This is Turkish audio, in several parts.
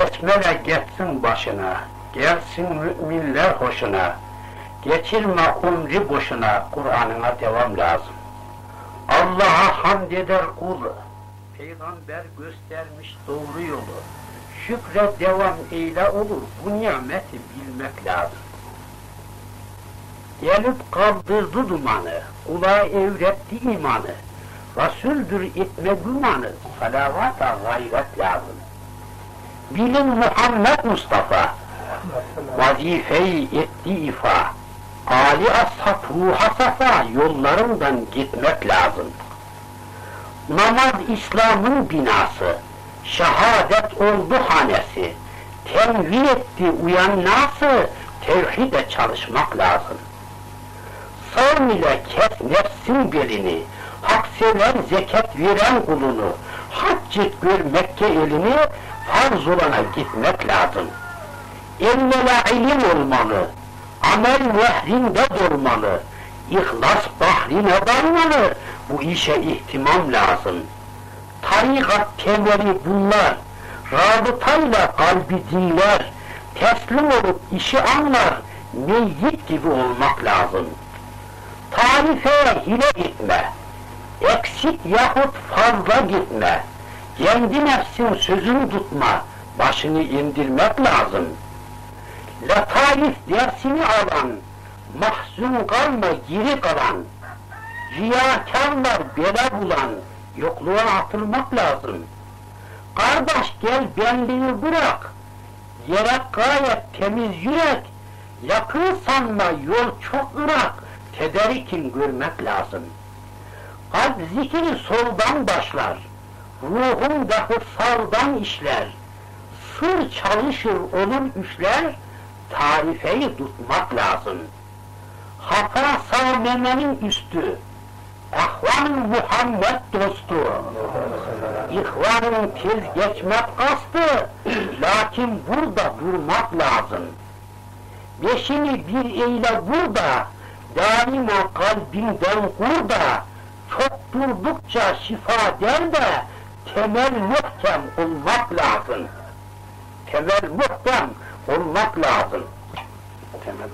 Besmele geçsin başına, gelsin müminler hoşuna. Geçirme umri boşuna, Kur'an'ına devam lazım. Allah'a hamd eder kul, Peygamber göstermiş doğru yolu. Şükre devam eyle olur, bu nimeti bilmek lazım. Gelip kaldırdı dumanı, kulağa evretti imanı. Resuldür etme gümanı, salavata gayret lazım. Bilin Muhammed Mustafa, vazifeyi etti ifa. Ali ashab ruha safa. Yollarından gitmek lazım. Namaz İslam'ın binası, şehadet oldu hanesi, tenvir etti uyan nası, tevhide çalışmak lazım. Savm ile kes nefsin belini, hak seven zekat veren kulunu, hac et gör Mekke elini, farz olana gitmek lazım. Evvela ilim olmalı, amel nehrinde durmalı, ihlas bahrine dalmalı, bu işe ihtimam lazım. Tarikat temeli bunlar, rabıtayla kalbi dinler, teslim olup işi anlar, meyyit gibi olmak lazım. Tarife hile gitme, eksik yahut fazla gitme, kendi nefsin sözünü tutma, başını indirmek lazım. Letaif dersini alan, mahzun kalma geri kalan, riyakarlar bela bulan, yokluğa atılmak lazım. Kardeş gel benliği bırak, yere gayet temiz yürek, yakın sanma yol çok ırak, tedarikin görmek lazım. Kalp zikri soldan başlar, ruhun dahi sağdan işler, sır çalışır olur üçler, tarifeyi tutmak lazım. Hata savmemenin üstü, ehvan Muhammed dostu, ihvanın tez geçmek kastı, lakin burada durmak lazım. Beşini bir eyle burada, daima kalbinden kur da, çok durdukça şifa der de, temel muhkem olmak lazım. Temel muhkem olmak lazım. Temel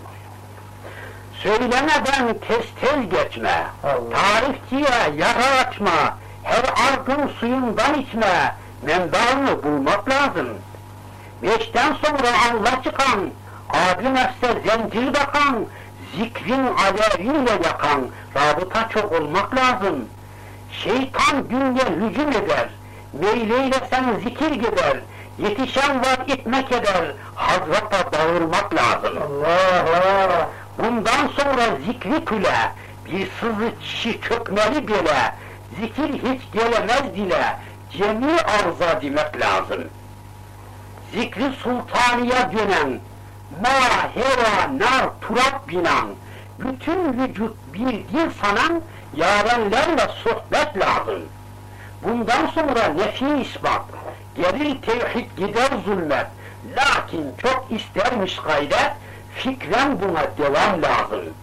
Söylemeden tez tez geçme, tarihçiye yara açma, her ardın suyundan içme, menbaını bulmak lazım. Beşten sonra Allah çıkan, adi nefse zencir bakan, zikrin aleviyle yakan, rabıta çok olmak lazım. Şeytan dünya hücum eder, meyleylesen zikir gider, yetişen var etmek eder, hazrata bağırmak lazım. Allah Allah! Bundan sonra zikri küle, bir sızı çişi çökmeli bile, zikir hiç gelemez dile, cemi arza demek lazım. Zikri sultaniye dönen, ma heva nar turap binan, bütün vücut bir dil sanan, yarenlerle sohbet lazım. Bundan sonra nefi ispat, gelir tevhid gider zulmet, lakin çok istermiş gayret, fikren buna devam lazım.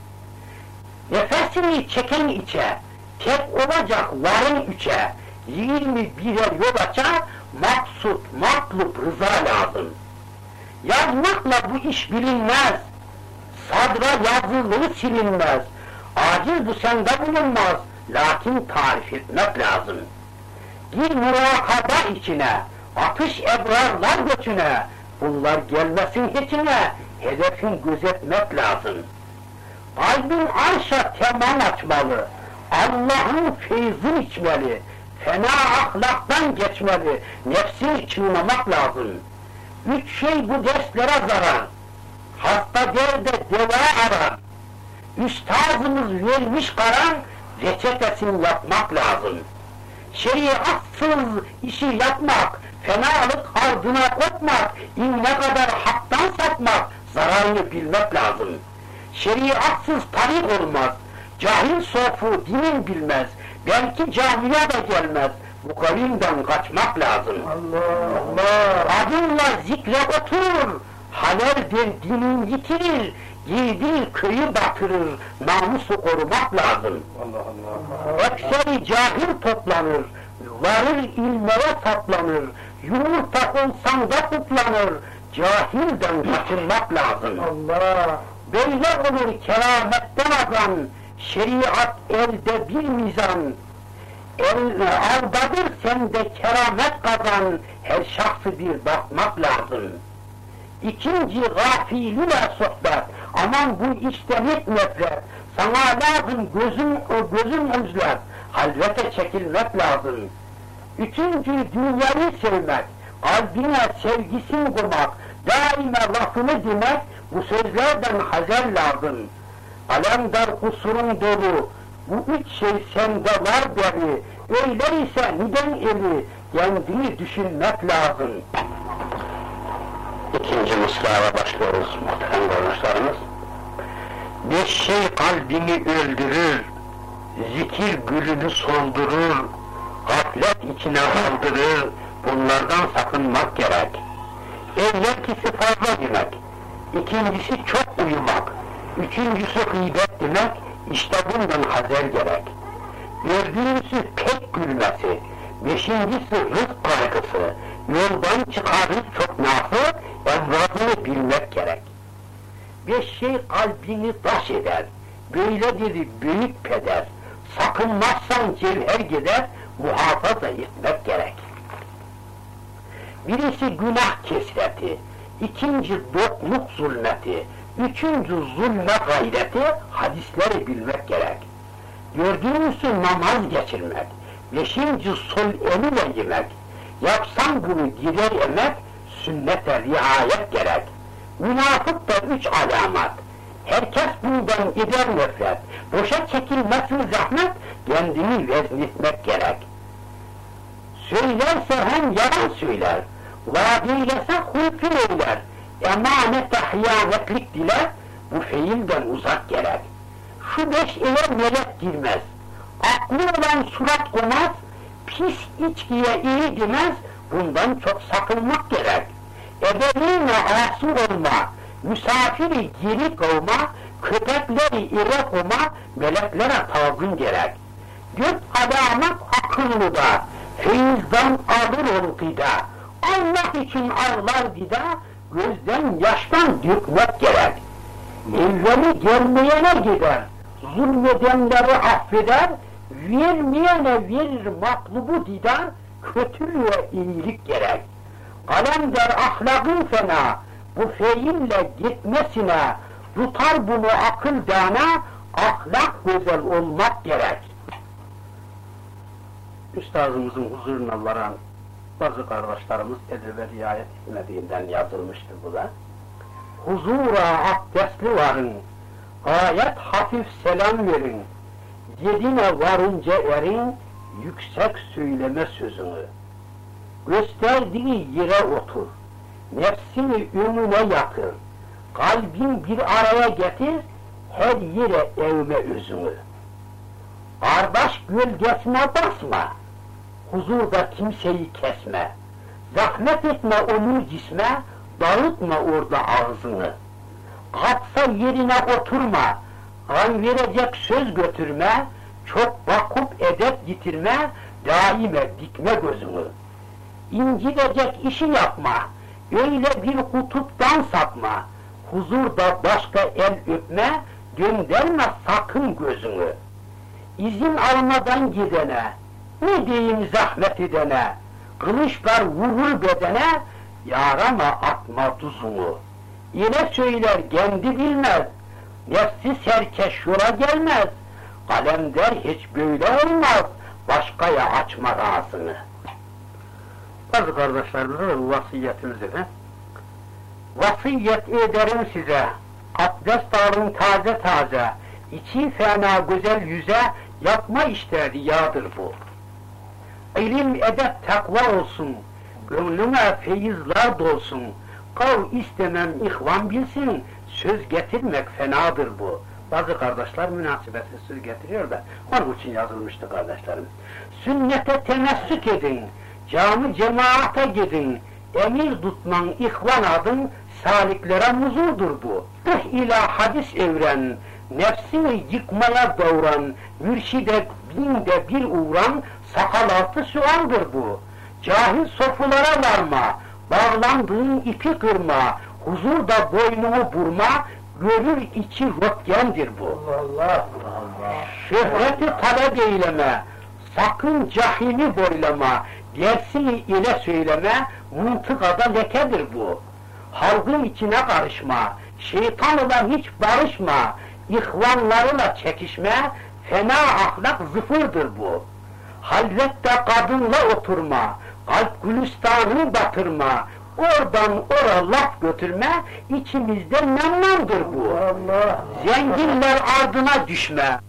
Nefesini çeken içe, tek olacak varın üçe, yirmi birer yol aça, maksut, matlub, rıza lazım. Yazmakla bu iş bilinmez, sadra yazılı silinmez, aciz bu sende bulunmaz, lakin tarif etmek lazım. Gir murakaba içine, atış ebrarlar göçüne, bunlar gelmesin içine, hedefin gözetmek lazım. Kalbin arşa teman açmalı, Allah'ın feyzini içmeli, fena ahlaktan geçmeli, nefsini çiğnemek lazım. Üç şey bu derslere zarar, hasta derde deva arar. Üstazımız vermiş karar, reçetesini yapmak lazım. Şeriatsız işi yapmak, fenalık ardına kopmak, ne kadar haktan sapmak, zararını bilmek lazım. Şeriatsız tarik olmaz, cahil sofu dinin bilmez, belki camiye de gelmez, bu kavimden kaçmak lazım. Allah Allah! Adınla zikre oturur, halerdir dinin yitirir, giydiği köyü batırır, namusu korumak lazım. Allah Allah! Ekseri cahil toplanır, varır ilmeye saplanır, Yumurta olsan da kutlanır, cahilden kaçınmak lazım. Allah. Böyle olur kerametten azan, şeriat elde bir mizan. El, aldadır sende keramet kazan, her şahsı bir bakmak lazım. İkinci gafiliyle sohbet, aman bu işten hep nefret. Sana lazım gözün, gözün özler, halvete çekilmek lazım. Üçüncü dünyayı sevmek, kalbine sevgisini koymak, daima lafını demek, bu sözlerden hazer lazım. Alemdar kusurun dolu, bu üç şey sende var deri, öyleyse neden eli, kendini düşünmek lazım. İkinci mısraya başlıyoruz muhterem kardeşlerimiz. Beş şey kalbini öldürür, zikir gülünü soldurur, gaflet içine aldırır, bunlardan sakınmak gerek. Evvelkisi fazla demek, ikincisi çok uyumak, üçüncüsü gıybet demek, işte bundan hazer gerek. Dördüncüsü pek gülmesi, beşincisi rızk kaygısı, yoldan çıkarır çok nafı, emradını bilmek gerek. Beş şey kalbini taş eder, böyledir büyük peder, sakınmazsan cevher gider, muhafaza etmek gerek. Birisi günah kesreti, ikinci dokluk zulmeti, üçüncü zulme gayreti, hadisleri bilmek gerek. Dördüncüsü namaz geçirmek, beşinci sol eliyle yemek, yapsan bunu gider emek, sünnete riayet gerek. Münafık da üç alamat, herkes bundan gider nefret, boşa çekilmesin zahmet, kendini veznetmek gerek. Söylerse hem yalan söyler, vaad eylese hulfü eyler, emanete hıyanetlik diler, bu fiilden uzak gerek. Şu beş eve melek girmez, aklı olan surat olmaz, pis içkiye iyi demez, bundan çok sakınmak gerek. Ebeveynle asi olma, misafiri girik olma, köpekleri irek olma, meleklere tavgın gerek. Dört alamet akıllıda, feyizden alır ol gıda, Allah için ağlar dida, gözden yaştan dökmek gerek. Evveli gelmeyene gider, zulmedenleri affeder, vermeyene verir matlubu didar, kötülüğe iyilik gerek. Kalem der ahlakın fena, bu fiille gitmesine, tutar bunu akıl dana, ahlak güzel olmak gerek. Üstazımızın huzuruna varan bazı kardeşlerimiz edebe riayet etmediğinden yazılmıştır bu da. Huzura abdestli varın, gayet hafif selam verin, yedine varınca erin, yüksek söyleme sözünü. Gösterdiği yere otur, nefsini önüne yatır, kalbin bir araya getir, her yere evme özünü. Kardeş gölgesine basma, huzurda kimseyi kesme, zahmet etme onu cisme, dağıtma orada ağzını. Katsa yerine oturma, kan verecek söz götürme, çok bakıp edep yitirme, daime dikme gözünü. İncitecek işi yapma, öyle bir kutuptan sapma, huzurda başka el öpme, gönderme sakın gözünü. İzin almadan gidene, ne diyeyim zahmet edene, kılıçlar vurur bedene, yarama atma tuzunu. Yine söyler kendi bilmez, nefsi serkeş yola gelmez, kalemder hiç böyle olmaz, başkaya açma ağzını. Bazı kardeşlerimize de vasiyetimizi de, vasiyet ederim size, abdest alın taze taze, içi fena güzel yüze, yapma işte riyadır bu. İlim, edep, takva olsun, gönlüme feyizler dolsun, kav istemem ihvan bilsin, söz getirmek fenadır bu. Bazı kardeşler münasebetsiz söz getiriyor da, onun için yazılmıştı kardeşlerim. Sünnete temessük edin, cami cemaate gidin, emir tutman ihvan adın, saliklere muzurdur bu. Tıh ila hadis evren, nefsini yıkmaya davran, mürşide binde bir uğran, sakal altı sualdır bu. Cahil sofulara varma, bağlandığın ipi kırma, huzurda boynumu burma, görür içi röntgendir bu. Allah Allah. Şöhreti talep eyleme, sakın cahimi boylama, dersini ile söyleme, mıntıkada lekedir bu. Halkın içine karışma, şeytanla hiç barışma, ihvanlarla çekişme, fena ahlak zıfırdır bu. Halvette kadınla oturma, kalp gülistanını batırma, oradan ora laf götürme, içimizde nemmandır bu. Allah. Zenginler ardına düşme.